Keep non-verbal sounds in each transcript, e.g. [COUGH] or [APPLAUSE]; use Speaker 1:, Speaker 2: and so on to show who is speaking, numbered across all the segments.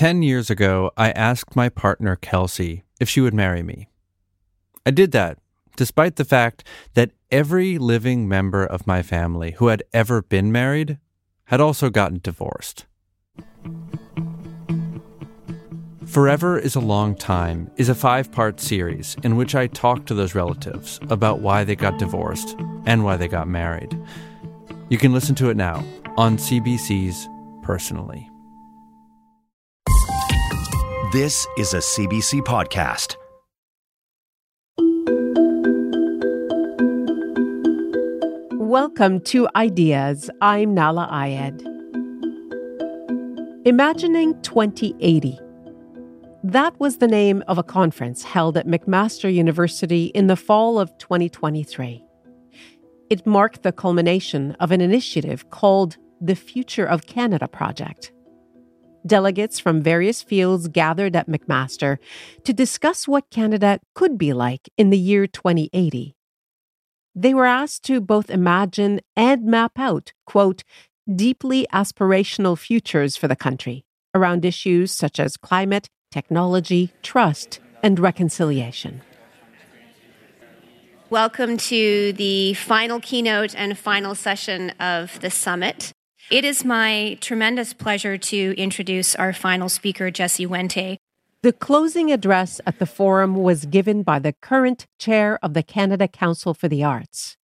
Speaker 1: 10 years ago, I asked my partner, Kelsey, if she would marry me. I did that despite the fact that every living member of my family who had ever been married had also gotten divorced. Forever is a Long Time is a five part series in which I talk to those relatives about why they got divorced and why they got married. You can listen to it now on CBC's Personally.
Speaker 2: This is a CBC podcast.
Speaker 3: Welcome to Ideas. I'm Nahlah Ayed. Imagining 2080 that was the name of a conference held at McMaster University in the fall of 2023. It marked the culmination of an initiative called the Future of Canada Project. Delegates from various fields gathered at McMaster to discuss what Canada could be like in the year 2080. They were asked to both imagine and map out, quote, deeply aspirational futures for the country around issues such as climate, technology, trust, and reconciliation.
Speaker 4: Welcome to the final keynote and final session of the summit. It is my tremendous pleasure to introduce our final speaker, Jesse Wente.
Speaker 3: The closing address at the forum was given by the current chair of the Canada Council for the Arts,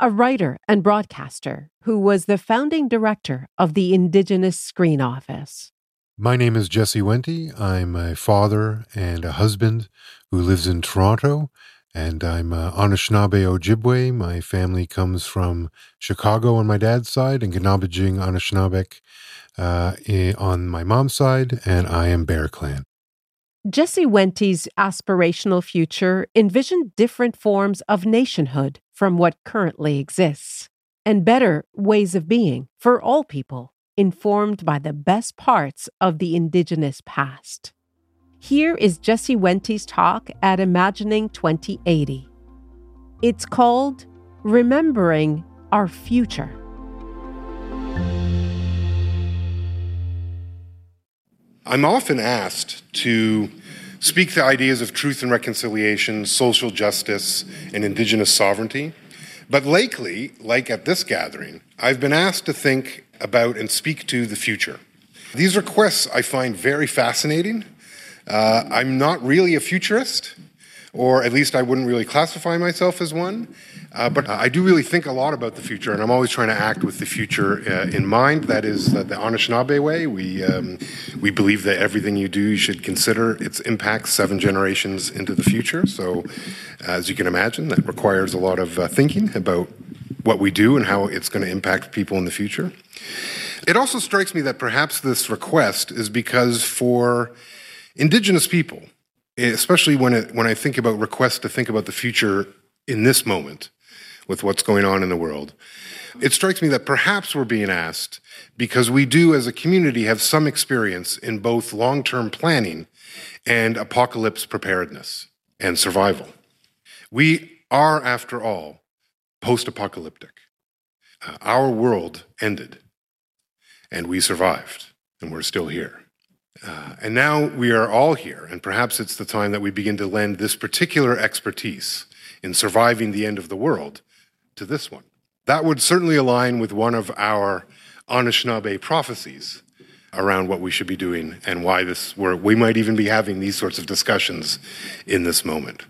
Speaker 3: a writer and broadcaster who was the founding director of the Indigenous Screen Office.
Speaker 5: My name is Jesse Wente. I'm a father and a husband who lives in Toronto, and I'm uh, Anishinaabe Ojibwe. My family comes from Chicago on my dad's side and Genaabaajing Anishinaabeg uh, on my mom's side, and I am Bear Clan.
Speaker 3: Jesse Wente's aspirational future envisioned different forms of nationhood from what currently exists, and better ways of being for all people informed by the best parts of the Indigenous past. Here is Jesse Wente's talk at Imagining 2080. It's called Remembering Our Future.
Speaker 6: I'm often asked to speak the ideas of truth and reconciliation, social justice, and Indigenous sovereignty. But lately, like at this gathering, I've been asked to think about and speak to the future. These requests I find very fascinating. Uh, I'm not really a futurist, or at least I wouldn't really classify myself as one. Uh, but I do really think a lot about the future, and I'm always trying to act with the future uh, in mind. That is the Anishinaabe way. We um, we believe that everything you do, you should consider its impacts seven generations into the future. So, as you can imagine, that requires a lot of uh, thinking about what we do and how it's going to impact people in the future. It also strikes me that perhaps this request is because for Indigenous people, especially when, it, when I think about requests to think about the future in this moment with what's going on in the world, it strikes me that perhaps we're being asked because we do as a community have some experience in both long term planning and apocalypse preparedness and survival. We are, after all, post apocalyptic. Uh, our world ended, and we survived, and we're still here. Uh, and now we are all here, and perhaps it's the time that we begin to lend this particular expertise in surviving the end of the world to this one. That would certainly align with one of our Anishinaabe prophecies around what we should be doing and why this we might even be having these sorts of discussions in this moment.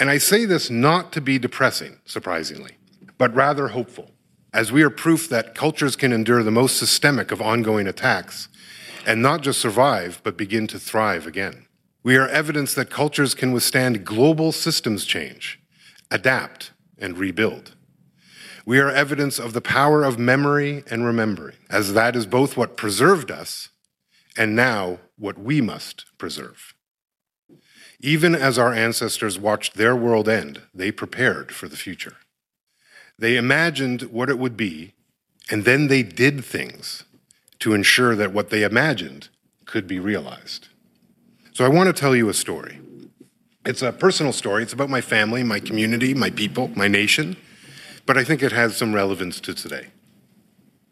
Speaker 6: And I say this not to be depressing, surprisingly, but rather hopeful as we are proof that cultures can endure the most systemic of ongoing attacks and not just survive, but begin to thrive again. We are evidence that cultures can withstand global systems change, adapt, and rebuild. We are evidence of the power of memory and remembering, as that is both what preserved us and now what we must preserve. Even as our ancestors watched their world end, they prepared for the future. They imagined what it would be, and then they did things to ensure that what they imagined could be realized. So I want to tell you a story. It's a personal story. It's about my family, my community, my people, my nation, but I think it has some relevance to today.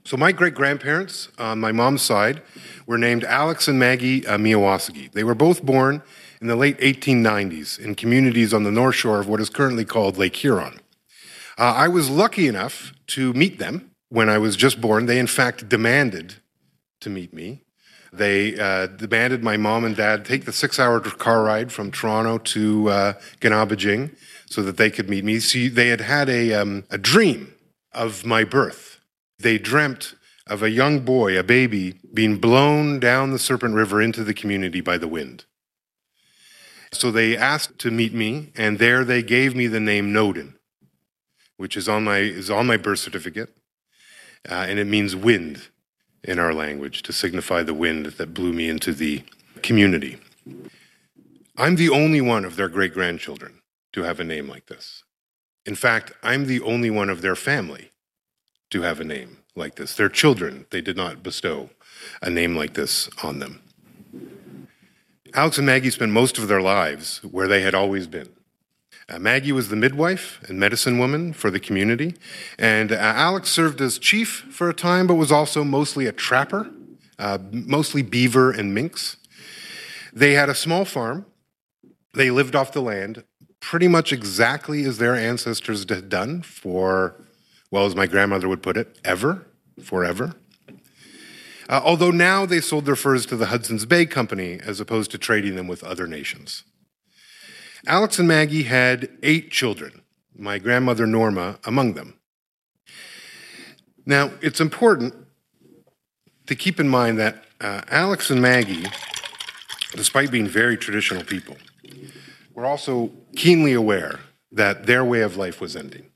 Speaker 6: So, my great grandparents on my mom's side were named Alex and Maggie uh, Miyawasaki. They were both born in the late 1890s in communities on the north shore of what is currently called Lake Huron. Uh, I was lucky enough to meet them when I was just born. They, in fact, demanded to meet me. They uh, demanded my mom and dad take the six hour car ride from Toronto to uh, Genaabaajing so that they could meet me. See, they had had a, um, a dream of my birth. They dreamt of a young boy, a baby, being blown down the Serpent River into the community by the wind. So they asked to meet me, and there they gave me the name Noodin, which is on my, is on my birth certificate, uh, and it means wind in our language to signify the wind that blew me into the community. I'm the only one of their great grandchildren to have a name like this. In fact, I'm the only one of their family to have a name like this. Their children, they did not bestow a name like this on them. Alex and Maggie spent most of their lives where they had always been. Uh, Maggie was the midwife and medicine woman for the community, and uh, Alex served as chief for a time, but was also mostly a trapper, uh, mostly beaver and minks. They had a small farm. They lived off the land pretty much exactly as their ancestors had done for, well, as my grandmother would put it, ever, forever. Uh, although now they sold their furs to the Hudson's Bay Company as opposed to trading them with other nations. Alex and Maggie had eight children, my grandmother Norma among them. Now, it's important to keep in mind that uh, Alex and Maggie, despite being very traditional people, were also keenly aware that their way of life was ending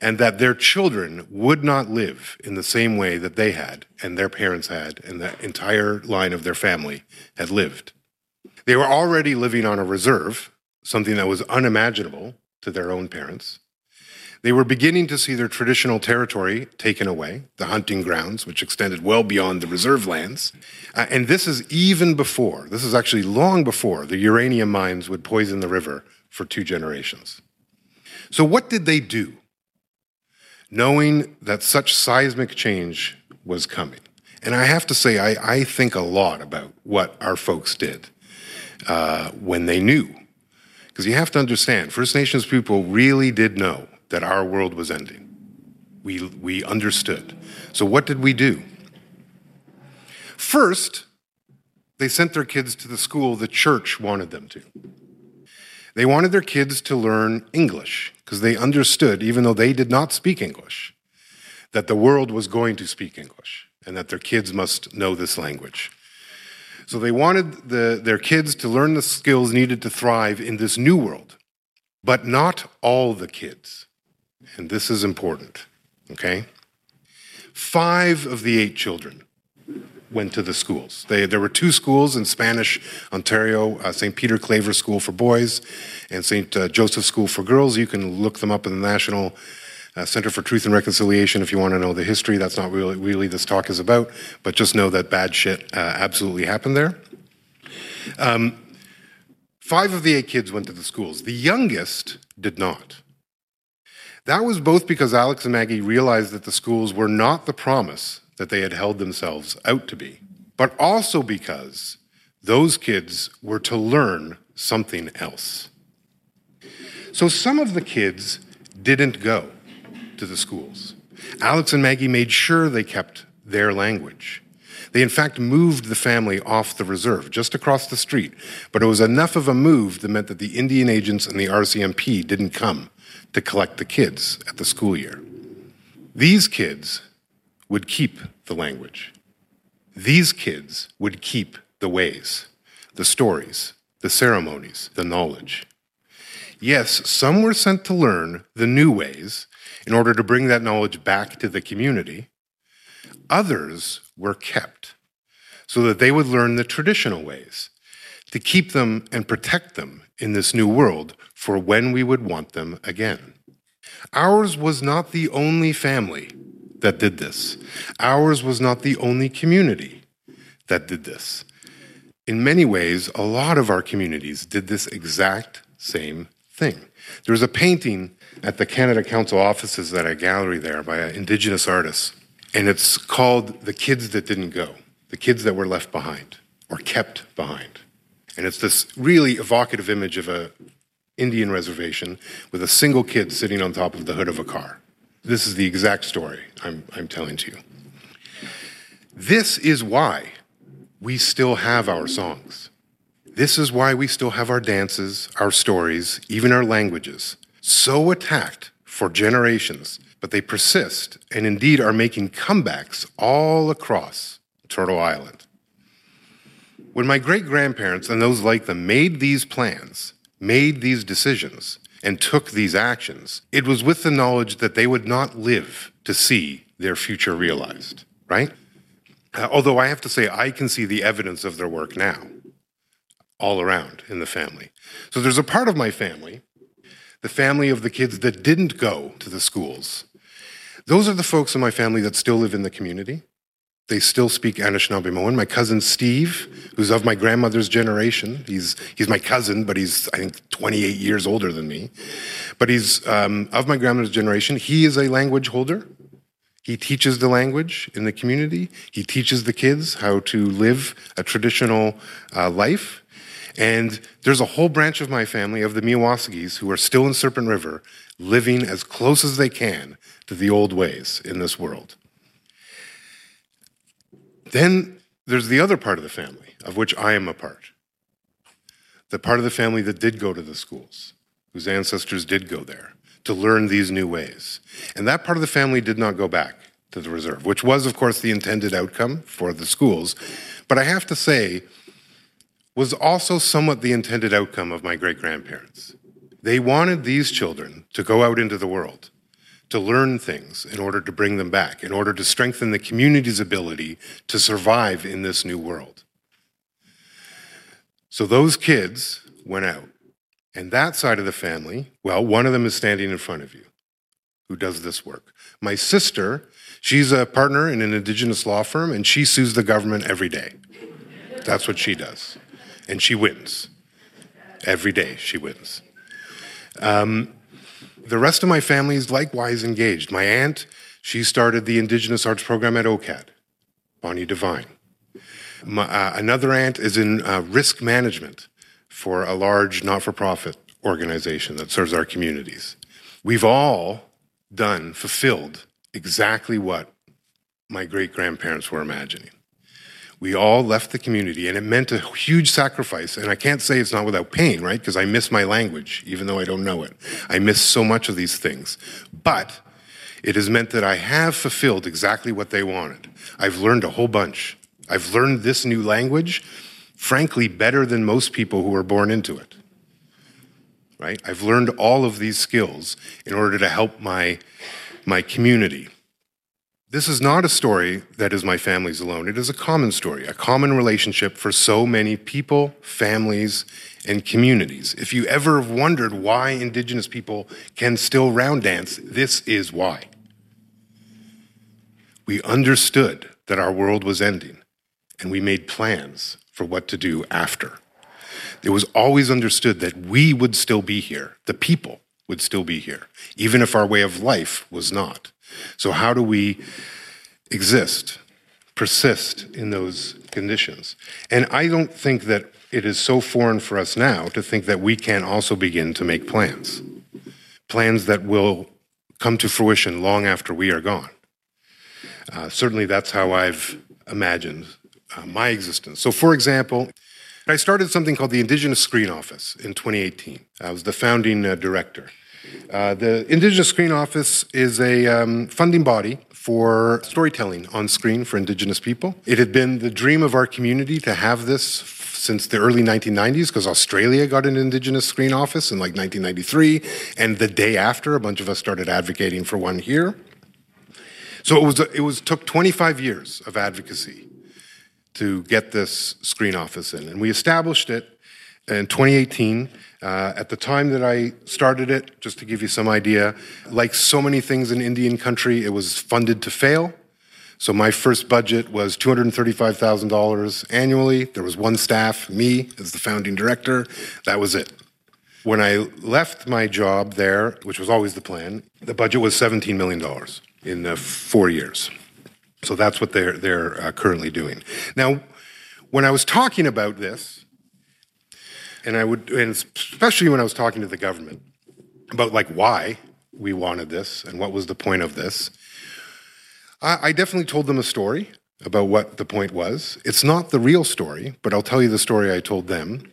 Speaker 6: and that their children would not live in the same way that they had and their parents had and the entire line of their family had lived. They were already living on a reserve, something that was unimaginable to their own parents. They were beginning to see their traditional territory taken away, the hunting grounds, which extended well beyond the reserve lands. Uh, and this is even before, this is actually long before the uranium mines would poison the river for two generations. So, what did they do? knowing that such seismic change was coming. And I have to say, I, I think a lot about what our folks did uh, when they knew. Because you have to understand, First Nations people really did know that our world was ending. We, we understood. So, what did we do? First, they sent their kids to the school the church wanted them to. They wanted their kids to learn English because they understood, even though they did not speak English, that the world was going to speak English and that their kids must know this language. So they wanted the, their kids to learn the skills needed to thrive in this new world, but not all the kids. And this is important, okay? Five of the eight children went to the schools. They, there were two schools in Spanish Ontario uh, St. Peter Claver School for boys and St. Uh, Joseph School for girls. You can look them up in the National uh, Center for Truth and Reconciliation if you want to know the history. That's not really, really this talk is about, but just know that bad shit uh, absolutely happened there. Um, five of the eight kids went to the schools. The youngest did not. That was both because Alex and Maggie realized that the schools were not the promise that they had held themselves out to be, but also because those kids were to learn something else. So some of the kids didn't go to the schools. Alex and Maggie made sure they kept their language. They, in fact, moved the family off the reserve, just across the street. But it was enough of a move that meant that the Indian agents and the RCMP didn't come to collect the kids at the school year. These kids would keep the language. These kids would keep the ways, the stories, the ceremonies, the knowledge. Yes, some were sent to learn the new ways in order to bring that knowledge back to the community. Others were kept so that they would learn the traditional ways to keep them and protect them in this new world for when we would want them again. Ours was not the only family that did this. Ours was not the only community that did this. In many ways, a lot of our communities did this exact same thing. There was a painting at the Canada Council offices at a gallery there by an Indigenous artist And it's called The Kids That Didn't Go, the kids that were left behind or kept behind. And it's this really evocative image of a Indian reservation with a single kid sitting on top of the hood of a car. This is the exact story I'm, I'm telling to you. This is why we still have our songs. This is why we still have our dances, our stories, even our languages, so attacked for generations, but they persist and indeed are making comebacks all across Turtle Island. When my great grandparents and those like them made these plans, made these decisions, and took these actions, it was with the knowledge that they would not live to see their future realized, right? Uh, although I have to say, I can see the evidence of their work now, all around in the family. So there's a part of my family, the family of the kids that didn't go to the schools. Those are the folks in my family that still live in the community. They still speak Anishinaabemowin. My cousin Steve, who's of my grandmother's generation, he's, he's my cousin, but he's, I think, 28 years older than me. But he's um, of my grandmother's generation. He is a language holder. He teaches the language in the community. He teaches the kids how to live a traditional uh, life. And there's a whole branch of my family, of the Miawasagis, who are still in Serpent River, living as close as they can to the old ways in this world. Then there's the other part of the family, of which I am a part. The part of the family that did go to the schools, whose ancestors did go there to learn these new ways. And that part of the family did not go back to the reserve, which was, of course, the intended outcome for the schools. But I have to say, was also somewhat the intended outcome of my great grandparents. They wanted these children to go out into the world, to learn things in order to bring them back, in order to strengthen the community's ability to survive in this new world. So those kids went out. And that side of the family, well, one of them is standing in front of you who does this work. My sister, she's a partner in an indigenous law firm and she sues the government every day. That's what she does. And she wins. Every day she wins. Um, the rest of my family is likewise engaged. My aunt, she started the Indigenous Arts Program at OCAD, Bonnie Devine. My, uh, another aunt is in uh, risk management for a large not for profit organization that serves our communities. We've all done, fulfilled exactly what my great grandparents were imagining. We all left the community, and it meant a huge sacrifice. And I can't say it's not without pain, right? Because I miss my language, even though I don't know it. I miss so much of these things. But it has meant that I have fulfilled exactly what they wanted. I've learned a whole bunch. I've learned this new language frankly, better than most people who were born into it. Right? I've learned all of these skills in order to help my, my community. This is not a story that is my family's alone. It is a common story, a common relationship for so many people, families, and communities. If you ever have wondered why Indigenous people can still round dance, this is why. We understood that our world was ending, and we made plans for what to do after. It was always understood that we would still be here, the people would still be here, even if our way of life was not. So, how do we exist, persist in those conditions? And I don't think that it is so foreign for us now to think that we can also begin to make plans, plans that will come to fruition long after we are gone. Uh, certainly, that's how I've imagined uh, my existence. So, for example, I started something called the Indigenous Screen Office in 2018. I was the founding uh, director. Uh, the Indigenous Screen Office is a um, funding body for storytelling on screen for Indigenous people. It had been the dream of our community to have this since the early 1990s because Australia got an Indigenous Screen Office in like 1993, and the day after, a bunch of us started advocating for one here. So it was it was took 25 years of advocacy to get this screen office in. And we established it in 2018. Uh, at the time that I started it, just to give you some idea, like so many things in Indian country, it was funded to fail. So my first budget was $235,000 annually. There was one staff, me as the founding director. That was it. When I left my job there, which was always the plan, the budget was $17 million in uh, four years. So that's what they're, they're uh, currently doing. Now, when I was talking about this, and I would, and especially when I was talking to the government about like why we wanted this and what was the point of this, I, I definitely told them a story about what the point was. It's not the real story, but I'll tell you the story I told them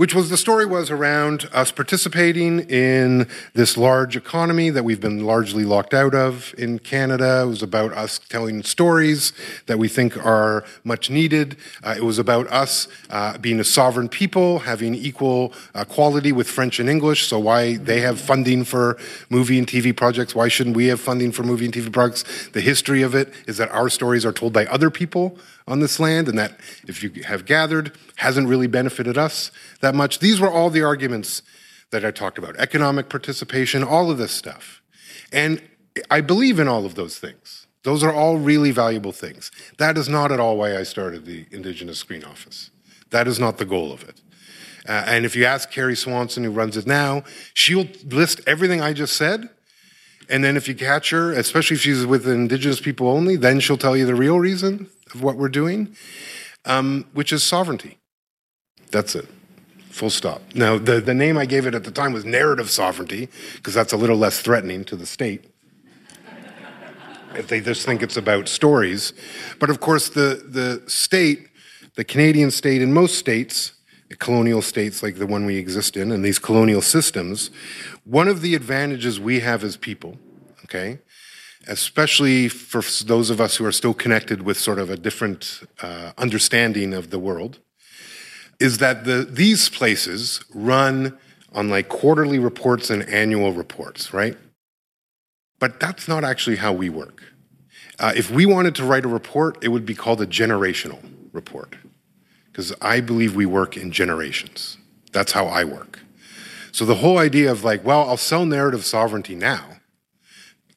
Speaker 6: which was the story was around us participating in this large economy that we've been largely locked out of in Canada. It was about us telling stories that we think are much needed. Uh, it was about us uh, being a sovereign people, having equal uh, quality with French and English. So why they have funding for movie and TV projects, why shouldn't we have funding for movie and TV projects? The history of it is that our stories are told by other people on this land, and that if you have gathered, hasn't really benefited us that much. These were all the arguments that I talked about economic participation, all of this stuff. And I believe in all of those things. Those are all really valuable things. That is not at all why I started the Indigenous Screen Office. That is not the goal of it. Uh, and if you ask Kerry Swanson, who runs it now, she'll list everything I just said. And then if you catch her, especially if she's with Indigenous people only, then she'll tell you the real reason of what we're doing, um, which is sovereignty. That's it. Full stop. Now, the, the name I gave it at the time was narrative sovereignty, because that's a little less threatening to the state. if they just think it's about stories. But of course, the, the state, the Canadian state, and most states, colonial states like the one we exist in, and these colonial systems, one of the advantages we have as people, okay, especially for those of us who are still connected with sort of a different uh, understanding of the world, is that the, these places run on like quarterly reports and annual reports, right? But that's not actually how we work. Uh, if we wanted to write a report, it would be called a generational report, because I believe we work in generations. That's how I work. So the whole idea of like, well, I'll sell narrative sovereignty now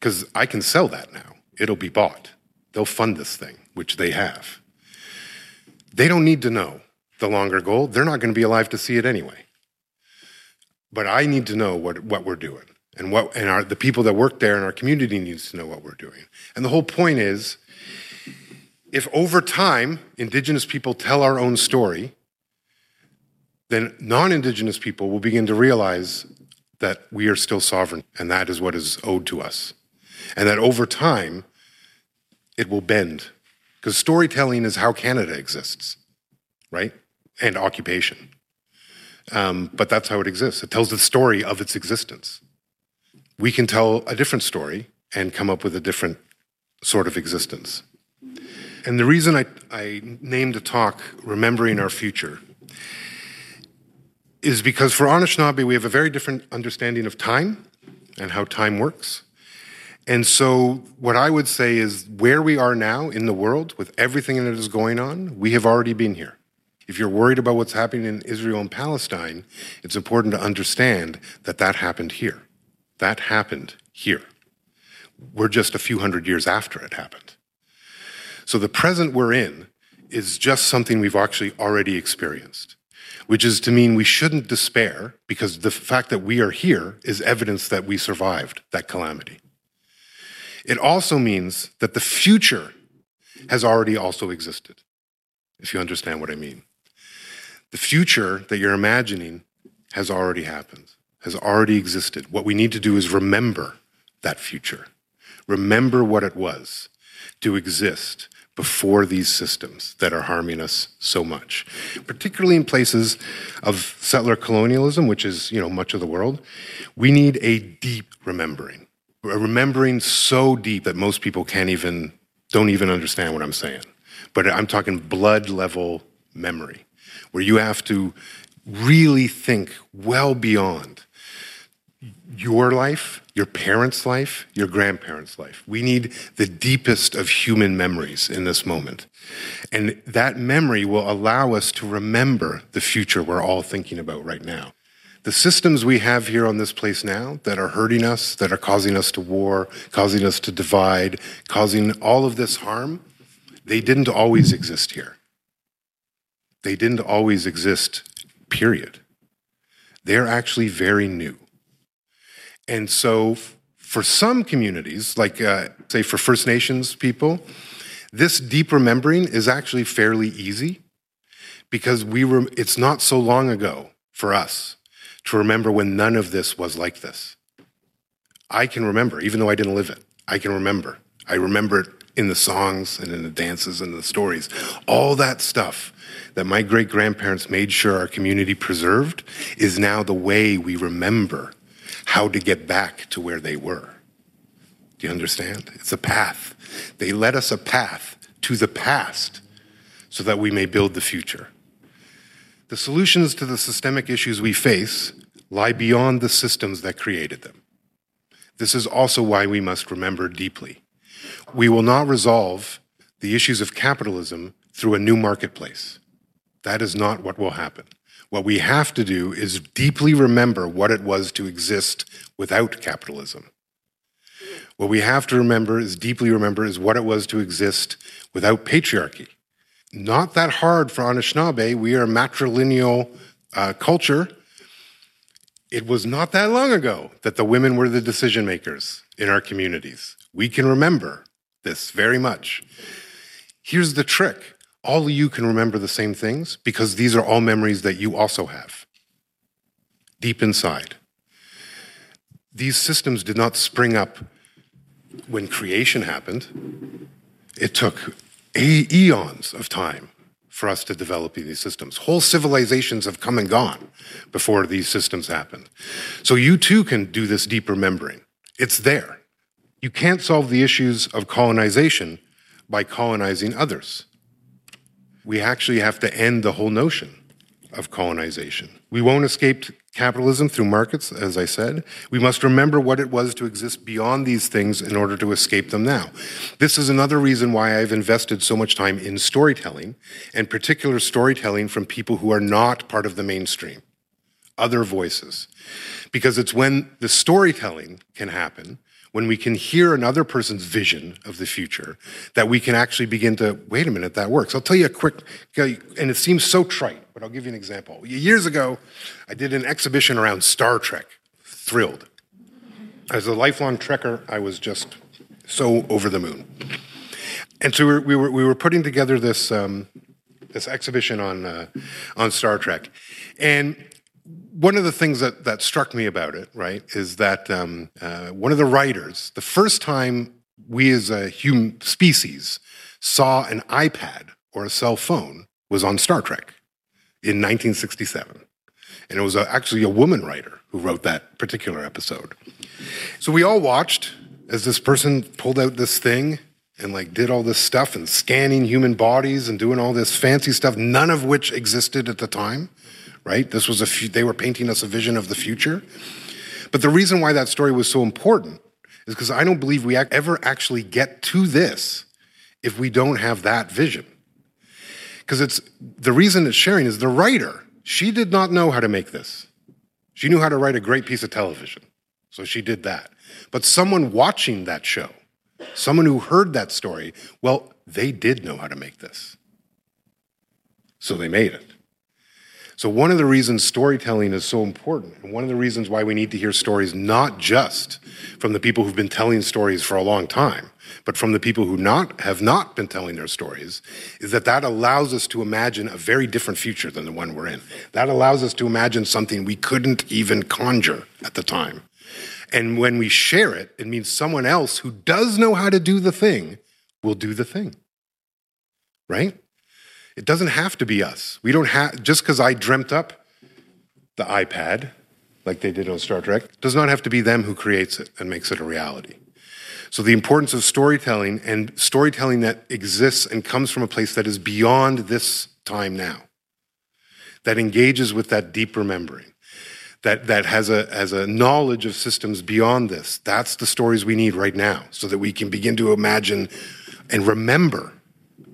Speaker 6: because I can sell that now. It'll be bought. They'll fund this thing, which they have. They don't need to know the longer goal. They're not going to be alive to see it anyway. But I need to know what, what we're doing. And what and our, the people that work there in our community needs to know what we're doing. And the whole point is if over time indigenous people tell our own story, then non-indigenous people will begin to realize that we are still sovereign and that is what is owed to us and that over time it will bend. Because storytelling is how Canada exists, right? And occupation. Um, but that's how it exists. It tells the story of its existence. We can tell a different story and come up with a different sort of existence. And the reason I, I named the talk Remembering Our Future is because for Anishinaabe, we have a very different understanding of time and how time works. And so, what I would say is where we are now in the world, with everything that is going on, we have already been here. If you're worried about what's happening in Israel and Palestine, it's important to understand that that happened here. That happened here. We're just a few hundred years after it happened. So, the present we're in is just something we've actually already experienced, which is to mean we shouldn't despair because the fact that we are here is evidence that we survived that calamity. It also means that the future has already also existed, if you understand what I mean. The future that you're imagining has already happened, has already existed. What we need to do is remember that future, remember what it was to exist before these systems that are harming us so much particularly in places of settler colonialism which is you know much of the world we need a deep remembering remembering so deep that most people can't even, don't even understand what I'm saying. But I'm talking blood level memory, where you have to really think well beyond your life, your parents' life, your grandparents' life. We need the deepest of human memories in this moment. And that memory will allow us to remember the future we're all thinking about right now. The systems we have here on this place now that are hurting us, that are causing us to war, causing us to divide, causing all of this harm, they didn't always exist here. They didn't always exist, period. They're actually very new. And so, for some communities, like uh, say for First Nations people, This deep remembering is actually fairly easy because we rem- it's not so long ago for us to remember when none of this was like this. I can remember, even though I didn't live it, I can remember. I remember it in the songs and in the dances and the stories. All that stuff that my great grandparents made sure our community preserved is now the way we remember how to get back to where they were. Do you understand? It's a path. They led us a path to the past so that we may build the future. The solutions to the systemic issues we face lie beyond the systems that created them. This is also why we must remember deeply. We will not resolve the issues of capitalism through a new marketplace. That is not what will happen. What we have to do is deeply remember what it was to exist without capitalism. What we have to remember is deeply remember is what it was to exist without patriarchy. Not that hard for Anishinaabe. We are a matrilineal uh, culture. It was not that long ago that the women were the decision makers in our communities. We can remember this very much. Here's the trick all of you can remember the same things because these are all memories that you also have deep inside. These systems did not spring up when creation happened. It took eons of time for us to develop these systems. Whole civilizations have come and gone before these systems happened. So you too can do this deep remembering. It's there. You can't solve the issues of colonization by colonizing others. We actually have to end the whole notion of colonization. We won't escape capitalism through markets, as I said. We must remember what it was to exist beyond these things in order to escape them now. This is another reason why I've invested so much time in storytelling, and particular storytelling from people who are not part of the mainstream, other voices. Because it's when the storytelling can happen when we can hear another person's vision of the future, that we can actually begin to, wait a minute, that works. I'll tell you a quick, and it seems so trite, but I'll give you an example. Years ago, I did an exhibition around Star Trek. Thrilled. As a lifelong Trekker, I was just so over the moon. And so we were, we were, we were putting together this, um, this exhibition on, uh, on Star Trek. And one of the things that, that struck me about it, right, is that um, uh, one of the writers, the first time we as a human species saw an iPad or a cell phone was on Star Trek in 1967. And it was a, actually a woman writer who wrote that particular episode. So we all watched as this person pulled out this thing and like did all this stuff and scanning human bodies and doing all this fancy stuff, none of which existed at the time right? This was a they were painting us a vision of the future. But the reason why that story was so important is because I don't believe we ever actually get to this if we don't have that vision. Because it's the reason it's sharing is the writer, she did not know how to make this. She knew how to write a great piece of television. So she did that. But someone watching that show, someone who heard that story, well, they did know how to make this. So they made it. So, one of the reasons storytelling is so important, and one of the reasons why we need to hear stories not just from the people who've been telling stories for a long time, but from the people who not, have not been telling their stories, is that that allows us to imagine a very different future than the one we're in. That allows us to imagine something we couldn't even conjure at the time. And when we share it, it means someone else who does know how to do the thing will do the thing. Right? It doesn't have to be us. We don't have, just because I dreamt up the iPad, like they did on Star Trek, does not have to be them who creates it and makes it a reality. So, the importance of storytelling and storytelling that exists and comes from a place that is beyond this time now, that engages with that deep remembering, that, that has, a, has a knowledge of systems beyond this. That's the stories we need right now so that we can begin to imagine and remember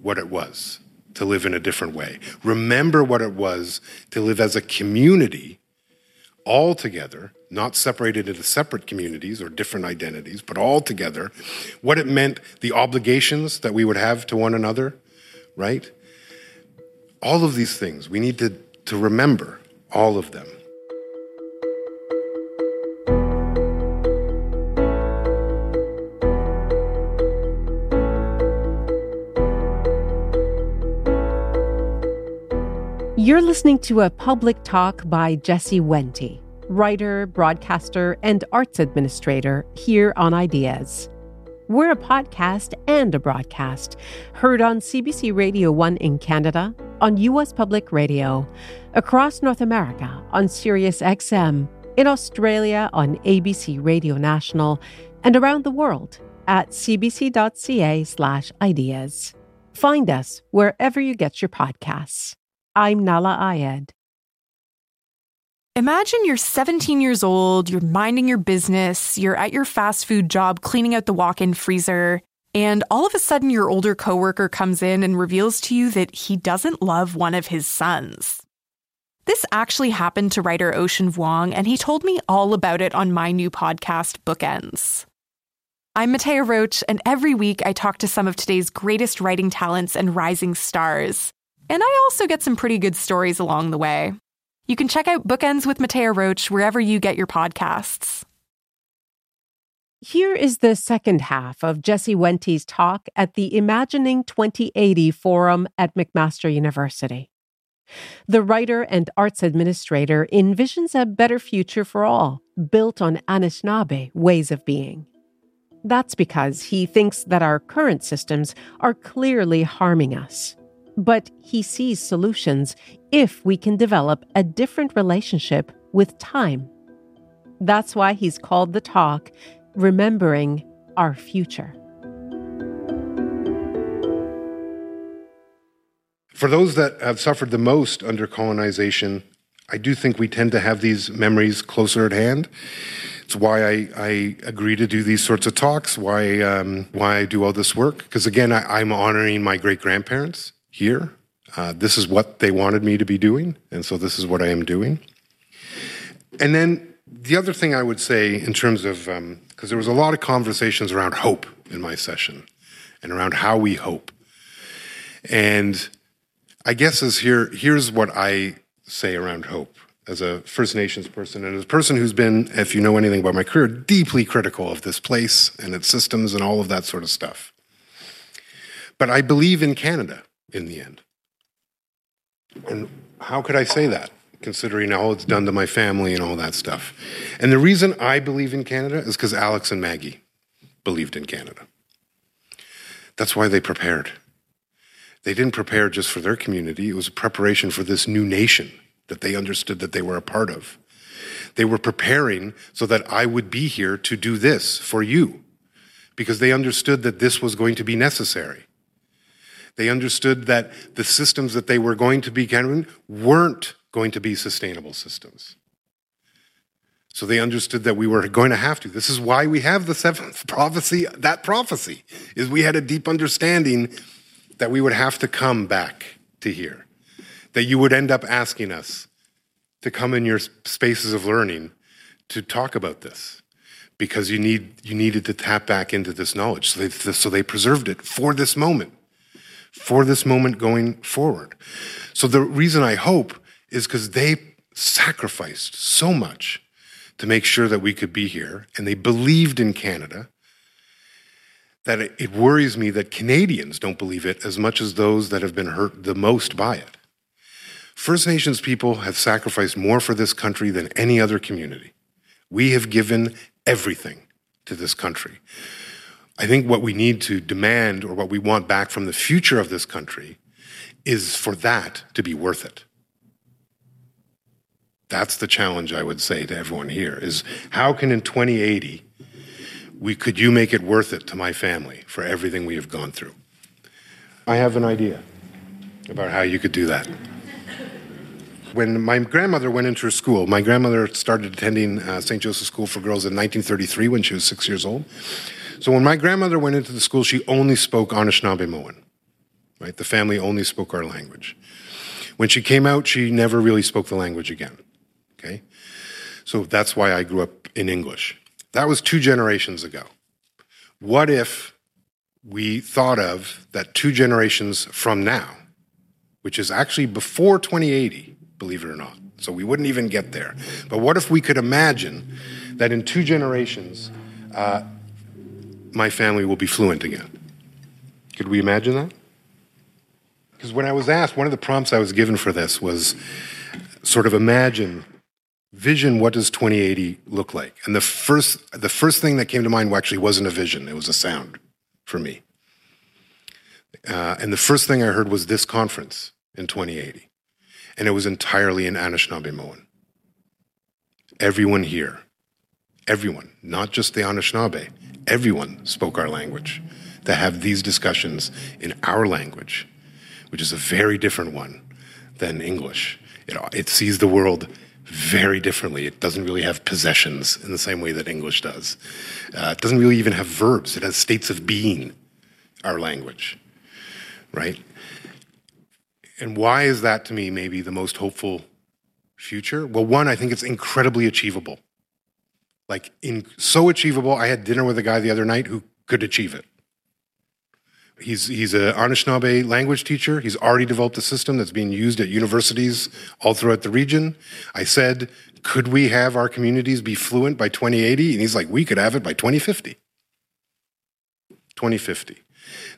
Speaker 6: what it was to live in a different way. Remember what it was to live as a community all together, not separated into separate communities or different identities, but all together. What it meant, the obligations that we would have to one another, right? All of these things, we need to, to remember all of them.
Speaker 3: You're listening to a public talk by Jesse Wente, writer, broadcaster, and arts administrator here on Ideas. We're a podcast and a broadcast, heard on CBC Radio 1 in Canada, on U.S. Public Radio, across North America on Sirius XM, in Australia on ABC Radio National, and around the world at cbc.ca/ideas. Find us wherever you get your podcasts. I'm Nahlah Ayed.
Speaker 7: Imagine you're 17 years old, you're minding your business, you're at your fast food job cleaning out the walk in freezer, and all of a sudden your older coworker comes in and reveals to you that he doesn't love one of his sons. This actually happened to writer Ocean Vuong, and he told me all about it on my new podcast, Bookends. I'm Matea Roach, and every week I talk to some of today's greatest writing talents and rising stars. And I also get some pretty good stories along the way. You can check out Bookends with Matea Roach wherever you get your podcasts.
Speaker 3: Here is the second half of Jesse Wente's talk at the Imagining 2080 Forum at McMaster University. The writer and arts administrator envisions a better future for all, built on Anishinaabe ways of being. That's because he thinks that our current systems are clearly harming us. But he sees solutions if we can develop a different relationship with time. That's why he's called the talk Remembering Our Future.
Speaker 6: For those that have suffered the most under colonization, I do think we tend to have these memories closer at hand. It's why I, I agree to do these sorts of talks, why, um, why I do all this work. Because again, I, I'm honoring my great grandparents here. Uh, this is what they wanted me to be doing, and so this is what I am doing. And then the other thing I would say in terms of, because um, there was a lot of conversations around hope in my session and around how we hope. And I guess is here, here's what I say around hope as a First Nations person and as a person who's been, if you know anything about my career, deeply critical of this place and its systems and all of that sort of stuff. But I believe in Canada in the end. And how could I say that, considering all it's done to my family and all that stuff? And the reason I believe in Canada is because Alex and Maggie believed in Canada. That's why they prepared. They didn't prepare just for their community, it was a preparation for this new nation that they understood that they were a part of. They were preparing so that I would be here to do this for you because they understood that this was going to be necessary. They understood that the systems that they were going to be carrying weren't going to be sustainable systems. So they understood that we were going to have to. This is why we have the seventh [LAUGHS] prophecy. That prophecy is we had a deep understanding that we would have to come back to here, that you would end up asking us to come in your spaces of learning to talk about this because you need you needed to tap back into this knowledge. So they, so they preserved it for this moment for this moment going forward. So the reason I hope is because they sacrificed so much to make sure that we could be here, and they believed in Canada. That it, worries me that Canadians don't believe it as much as those that have been hurt the most by it. First Nations people have sacrificed more for this country than any other community. We have given everything to this country. I think what we need to demand or what we want back from the future of this country is for that to be worth it. That's the challenge I would say to everyone here is how can in 2080 we could you make it worth it to my family for everything we have gone through? I have an idea about how you could do that. When my grandmother went into her school, my grandmother started attending uh, St. Joseph School for Girls in 1933 when she was six years old. So when my grandmother went into the school, she only spoke Anishinaabemowin. right? The family only spoke our language. When she came out, she never really spoke the language again, okay? So that's why I grew up in English. That was two generations ago. What if we thought of that two generations from now, which is actually before 2080, believe it or not. So we wouldn't even get there. But what if we could imagine that in two generations, uh, my family will be fluent again. Could we imagine that? Because when I was asked, one of the prompts I was given for this was sort of imagine, vision what does 2080 look like? And the first, the first thing that came to mind actually wasn't a vision, it was a sound for me. Uh, and the first thing I heard was this conference in 2080. And it was entirely in Anishinaabemowin. Everyone here, everyone, not just the Anishinaabe, everyone spoke our language to have these discussions in our language, which is a very different one than English. It, it sees the world very differently. It doesn't really have possessions in the same way that English does. Uh, it doesn't really even have verbs. It has states of being, our language, right? And why is that to me maybe the most hopeful future? Well, one, I think it's incredibly achievable. Like, in, so achievable, I had dinner with a guy the other night who could achieve it. He's, he's an Anishinaabe language teacher. He's already developed a system that's being used at universities all throughout the region. I said, could we have our communities be fluent by 2080? And he's like, we could have it by 2050. 2050.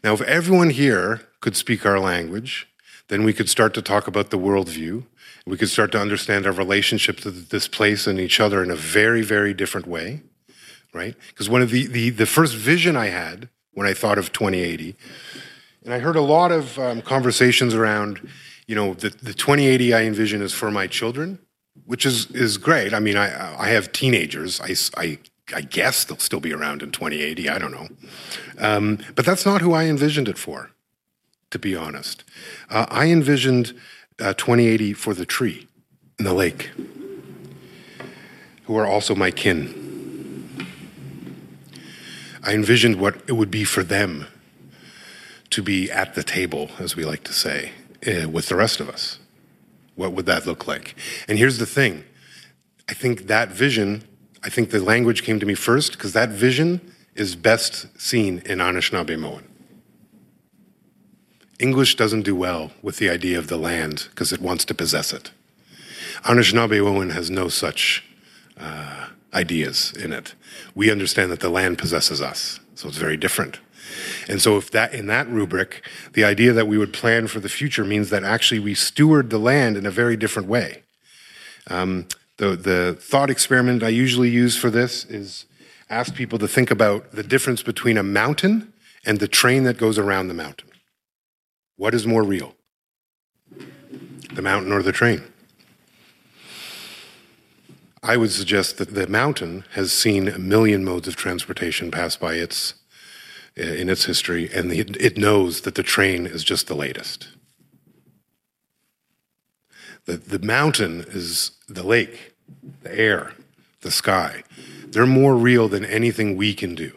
Speaker 6: Now, if everyone here could speak our language, then we could start to talk about the worldview. We could start to understand our relationship to this place and each other in a very, very different way, right? Because one of the, the, the first vision I had when I thought of 2080. And I heard a lot of um, conversations around, you know, the, the 2080 I envision is for my children, which is, is great. I mean, I, I have teenagers. I, I, I guess they'll still be around in 2080. I don't know. Um, but that's not who I envisioned it for, to be honest. Uh, I envisioned uh, 2080 for the tree and the lake, who are also my kin. I envisioned what it would be for them to be at the table, as we like to say, uh, with the rest of us. What would that look like? And here's the thing I think that vision, I think the language came to me first because that vision is best seen in Anishinaabe Anishinaabemowin. English doesn't do well with the idea of the land because it wants to possess it. Anishinaabemowin has no such uh, ideas in it. We understand that the land possesses us, so it's very different. And so, if that in that rubric, the idea that we would plan for the future means that actually we steward the land in a very different way. Um, the the thought experiment I usually use for this is ask people to think about the difference between a mountain and the train that goes around the mountain. What is more real, the mountain or the train? I would suggest that the mountain has seen a million modes of transportation pass by its uh, in its history, and it knows that the train is just the latest. The, the mountain is the lake, the air, the sky. They're more real than anything we can do.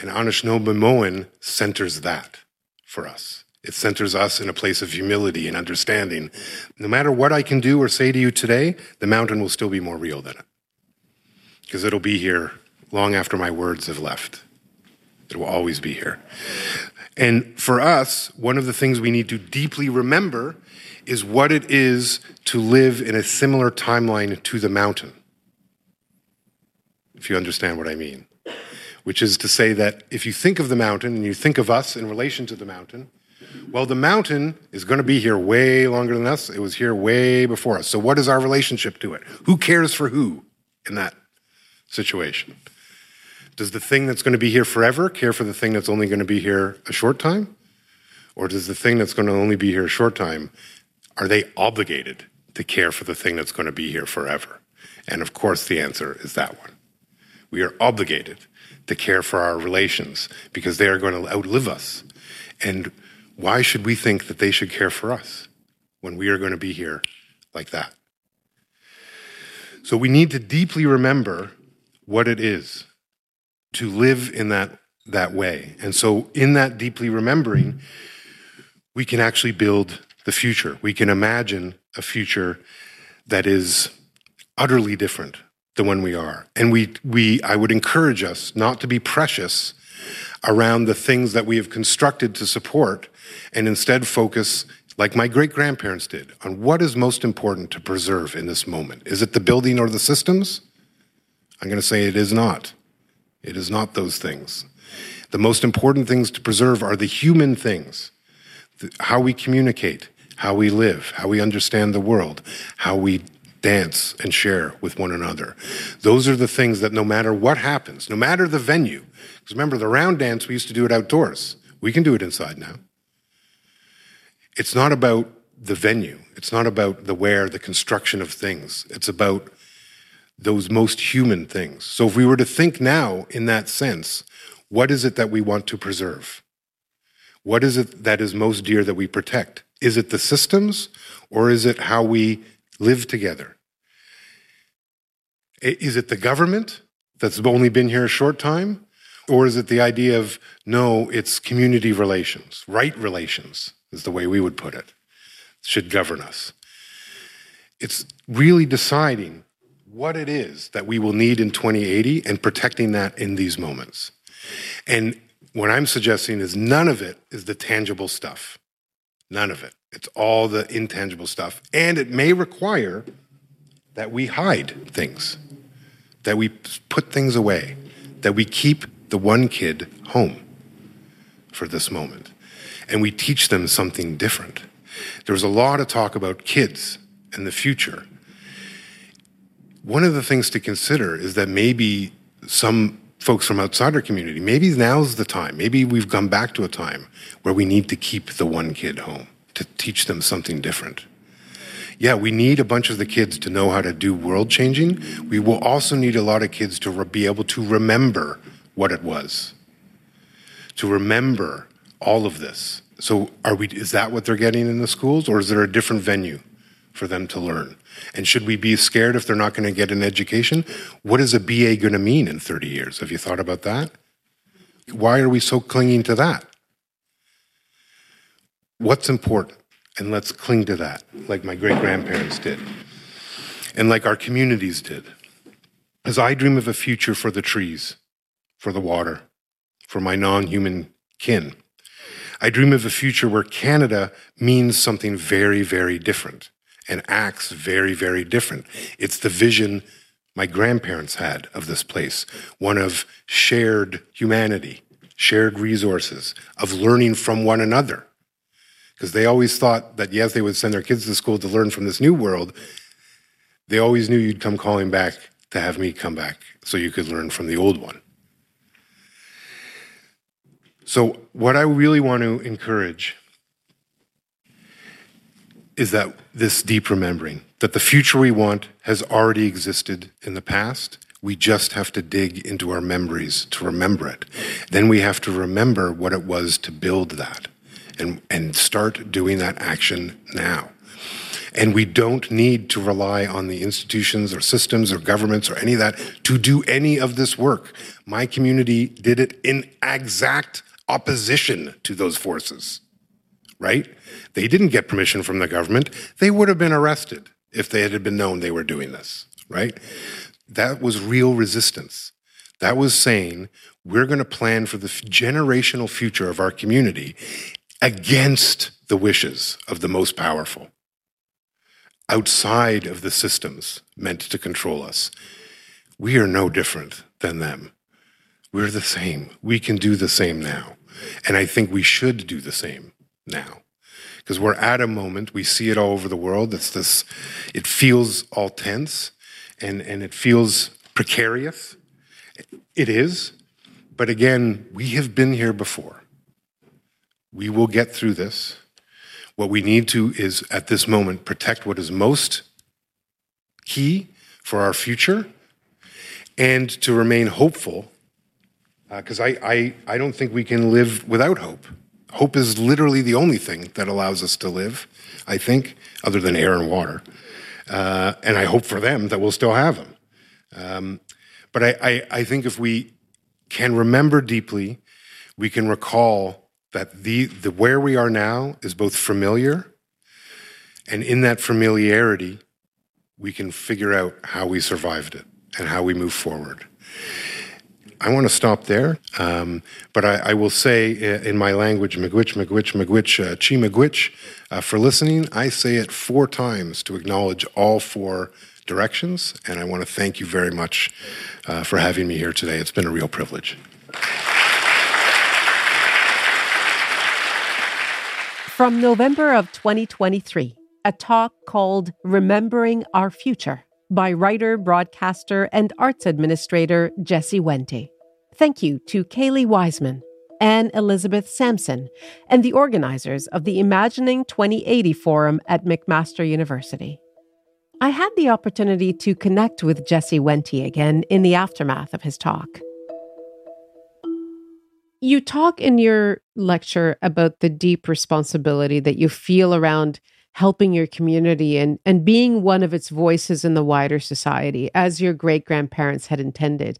Speaker 6: And Anishinaabemowin centers that for us. It centers us in a place of humility and understanding. No matter what I can do or say to you today, the mountain will still be more real than it. Because it'll be here long after my words have left. It will always be here. And for us, one of the things we need to deeply remember is what it is to live in a similar timeline to the mountain. If you understand what I mean. Which is to say that if you think of the mountain and you think of us in relation to the mountain, well, the mountain is going to be here way longer than us. It was here way before us. So, what is our relationship to it? Who cares for who in that situation? Does the thing that's going to be here forever care for the thing that's only going to be here a short time? Or does the thing that's going to only be here a short time, are they obligated to care for the thing that's going to be here forever? And of course, the answer is that one. We are obligated to care for our relations because they are going to outlive us. And why should we think that they should care for us when we are going to be here like that? So we need to deeply remember what it is to live in that, that way. And so, in that deeply remembering, we can actually build the future. We can imagine a future that is utterly different than when we are. And we, we, I would encourage us not to be precious around the things that we have constructed to support and instead focus, like my great grandparents did, on what is most important to preserve in this moment. Is it the building or the systems? I'm going to say it is not. It is not those things. The most important things to preserve are the human things how we communicate, how we live, how we understand the world, how we dance and share with one another. Those are the things that no matter what happens, no matter the venue, because remember the round dance, we used to do it outdoors. We can do it inside now. It's not about the venue. It's not about the where, the construction of things. It's about those most human things. So if we were to think now in that sense, what is it that we want to preserve? What is it that is most dear that we protect? Is it the systems or is it how we live together? Is it the government that's only been here a short time? Or is it the idea of no, it's community relations, right relations is the way we would put it, should govern us? It's really deciding what it is that we will need in 2080 and protecting that in these moments. And what I'm suggesting is none of it is the tangible stuff. None of it. It's all the intangible stuff. And it may require that we hide things, that we put things away, that we keep the one kid home for this moment. And we teach them something different. There's a lot of talk about kids and the future. One of the things to consider is that maybe some folks from outside our community, maybe now's the time. Maybe we've come back to a time where we need to keep the one kid home to teach them something different. Yeah, we need a bunch of the kids to know how to do world changing. We will also need a lot of kids to be able to remember what it was, to remember all of this. So, are we? Is that what they're getting in the schools, or is there a different venue for them to learn? And should we be scared if they're not going to get an education? What is a BA going to mean in 30 years? Have you thought about that? Why are we so clinging to that? What's important? And let's cling to that, like my great grandparents did, and like our communities did. As I dream of a future for the trees, for the water, for my non human kin. I dream of a future where Canada means something very, very different and acts very, very different. It's the vision my grandparents had of this place one of shared humanity, shared resources, of learning from one another. Because they always thought that, yes, they would send their kids to school to learn from this new world. They always knew you'd come calling back to have me come back so you could learn from the old one. So, what I really want to encourage is that this deep remembering that the future we want has already existed in the past. We just have to dig into our memories to remember it. Then we have to remember what it was to build that and, and start doing that action now. And we don't need to rely on the institutions or systems or governments or any of that to do any of this work. My community did it in exact opposition to those forces, right? They didn't get permission from the government. They would have been arrested if they had been known they were doing this, right? That was real resistance. That was saying, we're going to plan for the generational future of our community against the wishes of the most powerful, outside of the systems meant to control us. We are no different than them. We're the same. We can do the same now. And I think we should do the same now. Because we're at a moment, we see it all over the world. It's this, it feels all tense and, and it feels precarious. It is. But again, we have been here before. We will get through this. What we need to is, at this moment, protect what is most key for our future and to remain hopeful because uh, I, I, I don't think we can live without hope. Hope is literally the only thing that allows us to live, I think, other than air and water. Uh, and I hope for them that we'll still have them. Um, but I, I, I think if we can remember deeply, we can recall that the, the where we are now is both familiar, and in that familiarity, we can figure out how we survived it and how we move forward. I want to stop there, um, but I, I, will say in my language, Miigwech, Miigwech, Miigwech, uh, Chi Miigwech, uh, for listening. I say it four times to acknowledge all four directions, and I want to thank you very much uh, for having me here today. It's been a real privilege.
Speaker 3: From November of 2023, a talk called Remembering Our Future by writer, broadcaster, and arts administrator Jesse Wente. Thank you to Kaylee Wiseman, Anne Elizabeth Sampson, and the organizers of the Imagining 2080 Forum at McMaster University. I had the opportunity to connect with Jesse Wente again in the aftermath of his talk. You talk in your lecture about the deep responsibility that you feel around helping your community and, and being one of its voices in the wider society, as your great grandparents had intended.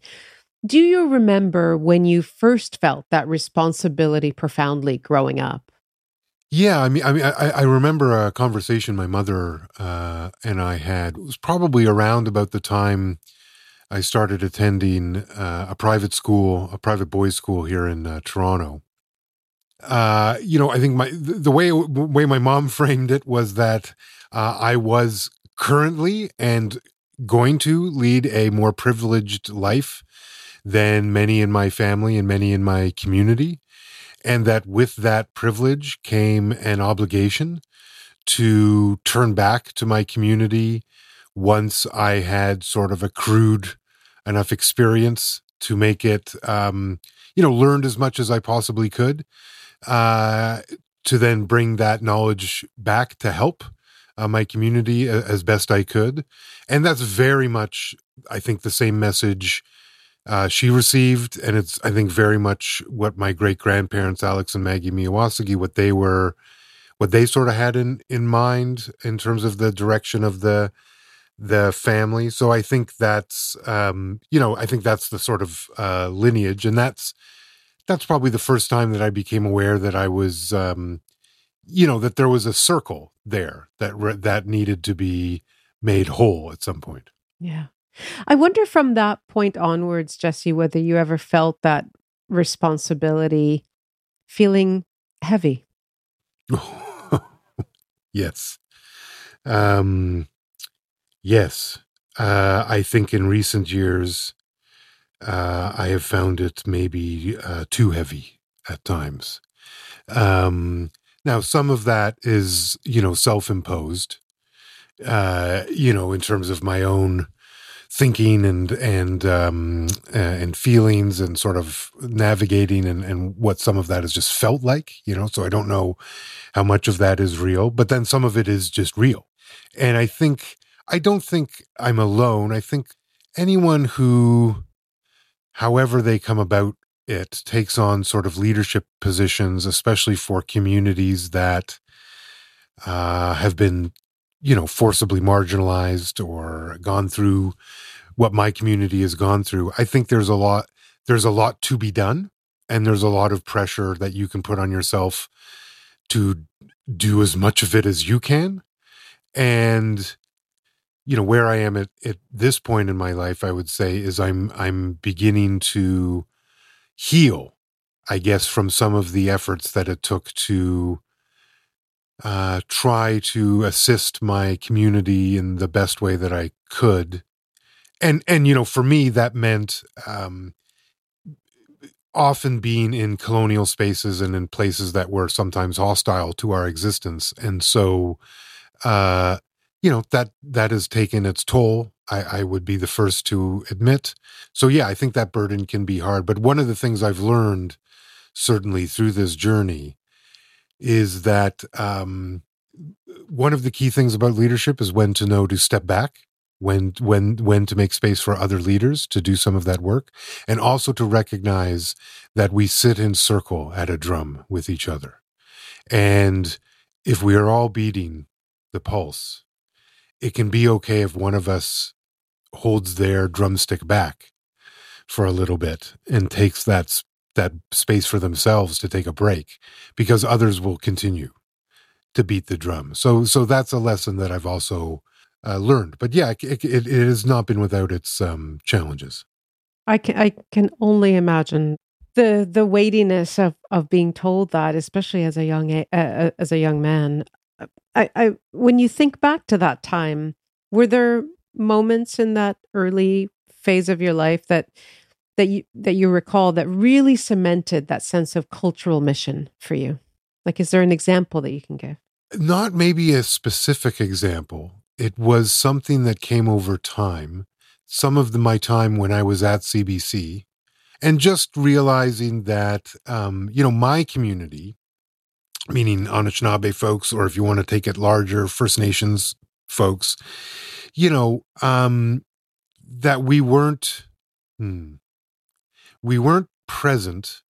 Speaker 3: Do you remember when you first felt that responsibility profoundly growing up?
Speaker 6: Yeah, I mean, I mean, I, I remember a conversation my mother uh, and I had. It was probably around about the time I started attending uh, a private school, a private boys' school here in uh, Toronto. Uh, you know, I think my the way way my mom [LAUGHS] framed it was that uh, I was currently and going to lead a more privileged life than many in my family and many in my community, and that with that privilege came an obligation to turn back to my community once I had sort of accrued enough experience to make it, um, you know, learned as much as I possibly could, uh, to then bring that knowledge back to help uh, my community as best I could. And that's very much, I think, the same message uh, she received. And it's, I think, very much what my great grandparents, Alex and Maggie Miyawasaki, what they were, what they sort of had in, in mind in terms of the direction of the, the family. So I think that's um, you know I think that's the sort of uh, lineage, and that's that's probably the first time that I became aware that I was um, you know that there was a circle there that re- that needed to be made whole at some point.
Speaker 3: Yeah. I wonder from that point onwards, Jesse, whether you ever felt that responsibility feeling heavy. [LAUGHS]
Speaker 6: yes. Um, Yes. Uh, I think in recent years, uh, I have found it maybe uh, too heavy at times. Um, now, some of that is, you know, self imposed, uh, you know, in terms of my own thinking and and um, and feelings and sort of navigating and, and what some of that has just felt like, you know. So I don't know how much of that is real, but then some of it is just real. And I think I don't think I'm alone. I think anyone who, however they come about it, takes on sort of leadership positions, especially for communities that uh, have been, you know, forcibly marginalized or gone through what my community has gone through. I think there's a lot. There's a lot to be done, and there's a lot of pressure that you can put on yourself to do as much of it as you can. And you know where I am at, at this point in my life, I would say is I'm I'm beginning to heal, I guess, from some of the efforts that it took to uh, try to assist my community in the best way that I could, and and you know for me that meant um, often being in colonial spaces and in places that were sometimes hostile to our existence, and so. Uh, you know that that has taken its toll I, I, would be the first to admit. So yeah i think that burden can be hard. But one of the things i've learned certainly through this journey is that um, one of the key things about leadership is when to know to step back when when when to make space for other leaders to do some of that work and also to recognize that we sit in circle at a drum with each other. And if we are all beating the pulse it can be okay if one of us holds their drumstick back for a little bit and takes that that space for themselves to take a break because others will continue to beat the drum. So so that's a lesson that I've also uh, learned. But yeah, it, it, it, has not been without its um, challenges.
Speaker 3: I can I can only imagine the the weightiness of of being told that, especially as a young uh, as a young man. I, I when you think back to that time, were there moments in that early phase of your life that that you that you recall that really cemented that sense of cultural mission for you? Like, is there an example that you can give?
Speaker 6: Not maybe a specific example. It was something that came over time. Some of the, my time when I was at CBC, and just realizing that, um, you know, my community, meaning Anishinaabe folks, or if you want to take it larger, First Nations folks, you know, um, that we weren't, hmm, we weren't present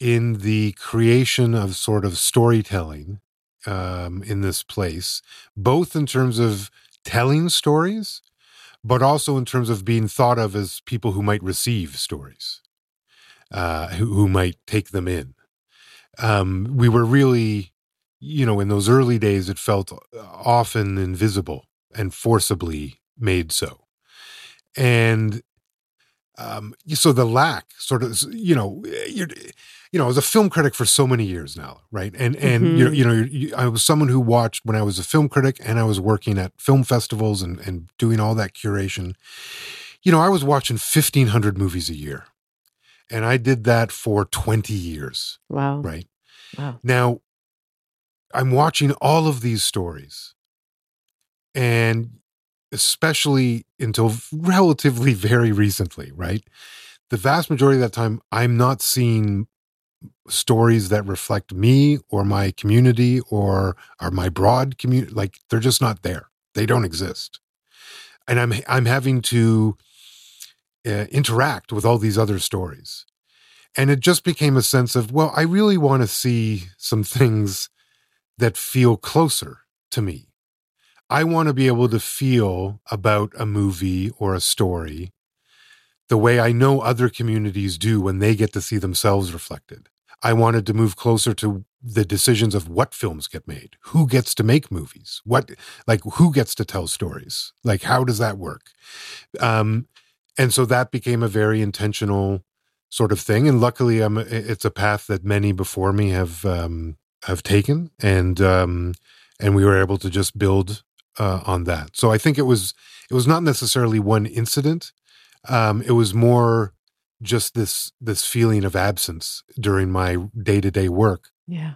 Speaker 6: in the creation of sort of storytelling um, in this place, both in terms of telling stories, but also in terms of being thought of as people who might receive stories, uh, who, who might take them in. Um, we were really, you know, in those early days, it felt often invisible and forcibly made so. And um, so the lack sort of, you know, you're, you know, I was a film critic for so many years now, right? And and mm-hmm. you know, you know, you, I was someone who watched when I was a film critic and I was working at film festivals and and doing all that curation. You know, I was watching fifteen hundred movies a year, and I did that for twenty years.
Speaker 3: Wow!
Speaker 6: Right.
Speaker 3: Wow.
Speaker 6: Now, I'm watching all of these stories, and especially until [LAUGHS] relatively very recently, right? The vast majority of that time, I'm not seeing stories that reflect me or my community or are my broad community like they're just not there they don't exist and i'm i'm having to uh, interact with all these other stories and it just became a sense of well i really want to see some things that feel closer to me i want to be able to feel about a movie or a story the way I know other communities do when they get to see themselves reflected. I wanted to move closer to the decisions of what films get made, who gets to make movies, what like who gets to tell stories, like how does that work? Um, and so that became a very intentional sort of thing. And luckily, I'm, it's a path that many before me have um, have taken, and um, and we were able to just build uh, on that. So I think it was it was not necessarily one incident. Um, it was more just this this feeling of absence during my day-to-day work
Speaker 3: yeah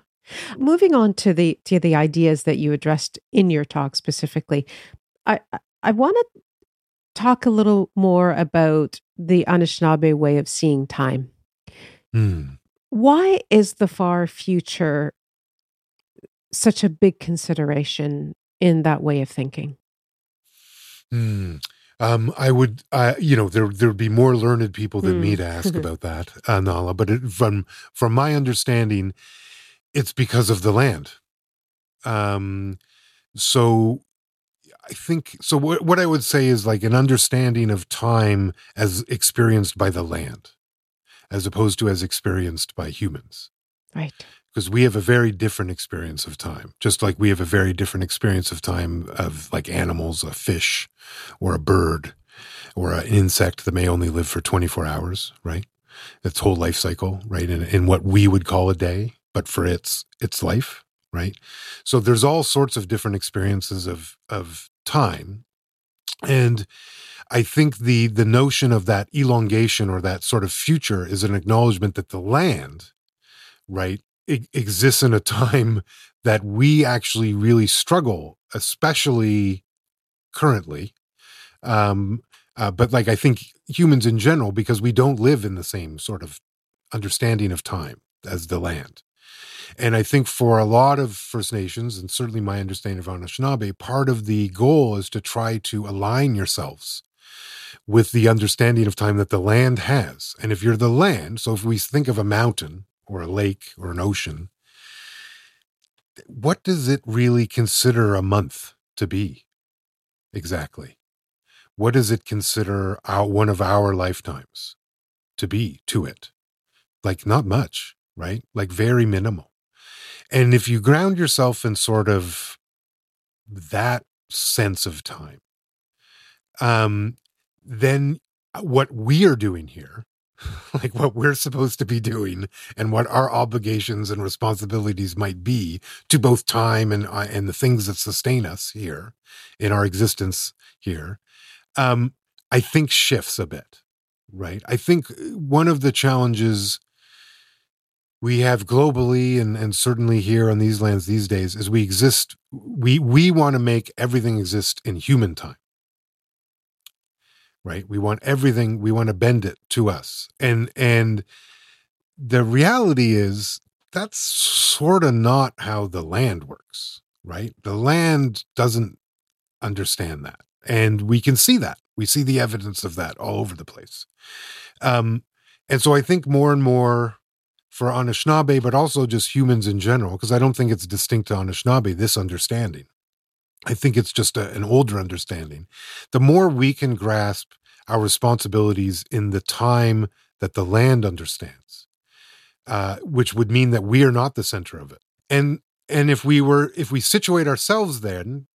Speaker 3: moving on to the to the ideas that you addressed in your talk specifically i i want to talk a little more about the anishinaabe way of seeing time
Speaker 6: mm.
Speaker 3: why is the far future such a big consideration in that way of thinking
Speaker 6: mm. Um, I would, uh, you know, there there would be more learned people than mm. me to ask [LAUGHS] about that, uh, Nahlah. But it, from from my understanding, it's because of the land. Um, so I think so. What what I would say is like an understanding of time as experienced by the land, as opposed to as experienced by humans.
Speaker 3: Right
Speaker 6: because we have a very different experience of time just like we have a very different experience of time of like animals a fish or a bird or an insect that may only live for 24 hours right its whole life cycle right in, in what we would call a day but for its its life right so there's all sorts of different experiences of of time and I think the the notion of that elongation or that sort of future is an acknowledgement that the land, right, exists in a [LAUGHS] time that we actually really struggle, especially currently. Um, uh, but like I think humans in general, because we don't live in the same sort of understanding of time as the land. And I think for a lot of First Nations, and certainly my understanding of Anishinaabe, part of the goal is to try to align yourselves with the understanding of time that the land has. And if you're the land, so if we think of a mountain or a lake or an ocean, what does it really consider a month to be exactly? What does it consider our, one of our lifetimes to be to it? Like, not much, right? Like, very minimal. And if you ground yourself in sort of that sense of time, um, then what we are doing here [LAUGHS] like what we're supposed to be doing and what our obligations and responsibilities might be to both time and uh, and the things that sustain us here in our existence here um i think shifts a bit right? I think uh, one of the challenges we have globally and, and certainly here on these lands these days is we exist we we want to make everything exist in human time. Right? We want everything we want to bend it to us. And and the reality is that's sort of not how the land works right? The land doesn't understand that. And we can see that. We see the evidence of that all over the place. Um and so i think more and more for Anishinaabe, but also just humans in general, because I don't think it's distinct to Anishinaabe, this understanding. I think it's just a, an older understanding. The more we can grasp our responsibilities in the time that the land understands, uh, which would mean that we are not the center of it. And and if we were if we situate ourselves then,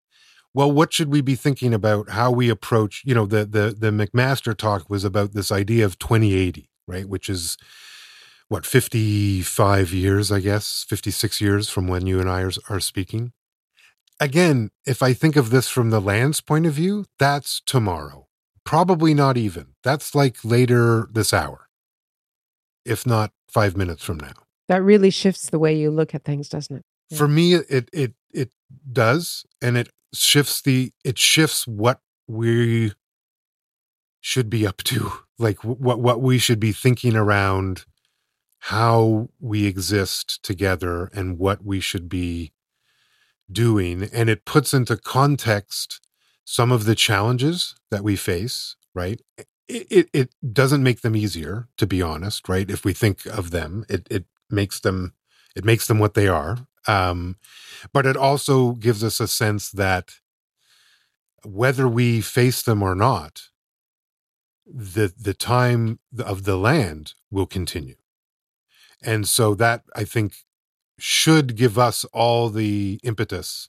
Speaker 6: well, what should we be thinking about how we approach, you know, the the the McMaster talk was about this idea of 2080, right? Which is what 55 years i guess 56 years from when you and i are, are speaking? Again if i think of this from the land's point of view that's tomorrow. Probably not even. That's like later this hour. If not five minutes from now.
Speaker 3: That really shifts the way you look at things doesn't it?
Speaker 6: Yeah. for me it it it does and it shifts the it shifts what we should be up to. Like what what we should be thinking around how we exist together and what we should be doing. And it puts into context some of the challenges that we face, right? It, it, it, doesn't make them easier, to be honest, right? If we think of them, it, it makes them, it makes them what they are. Um, but it also gives us a sense that whether we face them or not, the the time of the land will continue and so that I think should give us all the impetus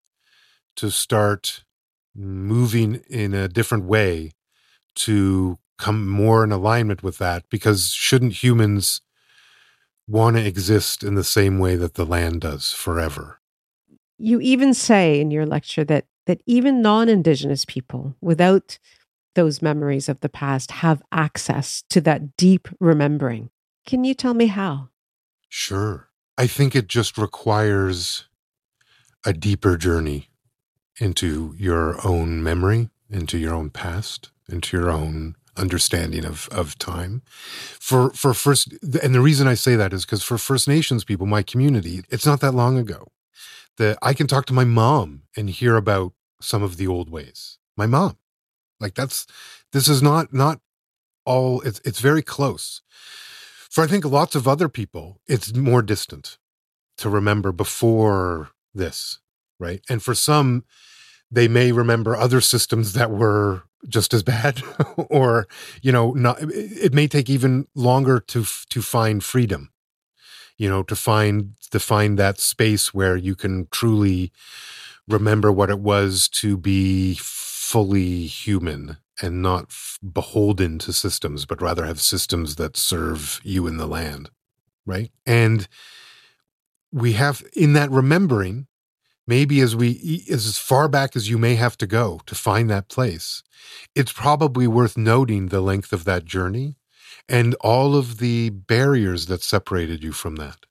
Speaker 6: to start moving in a different way to come more in alignment with that because shouldn't humans want to exist in the same way that the land does forever?
Speaker 3: You even say in your lecture that that even non-indigenous people without those memories of the past have access to that deep remembering. Can you tell me how
Speaker 6: Sure. I think it just requires a deeper journey into your own memory, into your own past, into your own understanding of of time. For for first and the reason I say that is because for First Nations people, my community, it's not that long ago that I can talk to my mom and hear about some of the old ways. My mom. Like that's this is not not all it's it's very close. For I think lots of other people, it's more distant to remember before this, right? And for some, they may remember other systems that were just as bad [LAUGHS] or you know not it may take even longer to to find freedom you know to find to find that space where you can truly remember what it was to be fully human and not beholden to systems, but rather have systems that serve you in the land. Right. And we have in that remembering, maybe as we, as far back as you may have to go to find that place, it's probably worth noting the length of that journey and all of the barriers that separated you from that.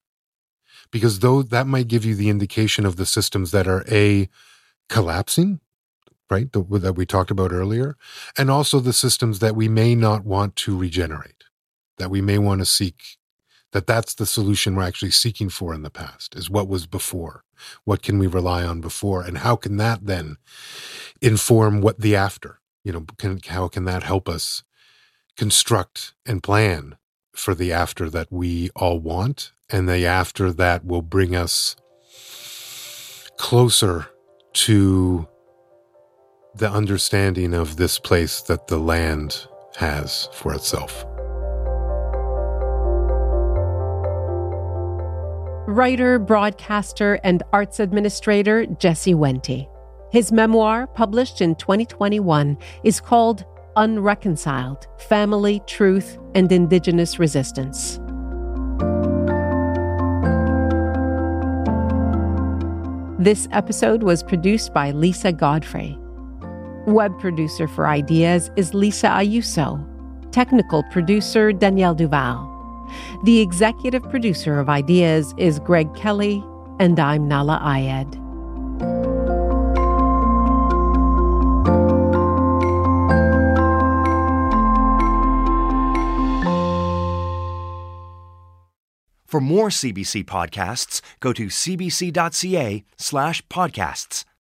Speaker 6: Because though that might give you the indication of the systems that are a collapsing right? The, that we talked about earlier, and also the systems that we may not want to regenerate, that we may want to seek. That that's the solution we're actually seeking for in the past is what was before. What can we rely on before, and how can that then inform what the after? You know, can, how can that help us construct and plan for the after that we all want, and the after that will bring us closer to the understanding of this place that the land has for itself.
Speaker 3: Writer, broadcaster, and arts administrator Jesse Wente. His memoir, published in 2021, is called Unreconciled Family, Truth, and Indigenous Resistance. This episode was produced by Lisa Godfrey. Web producer for Ideas is Lisa Ayuso. Technical producer Danielle Duval. The executive producer of Ideas is Greg Kelly, and I'm Nahlah Ayed.
Speaker 2: For more CBC podcasts, go to cbc.ca slash podcasts.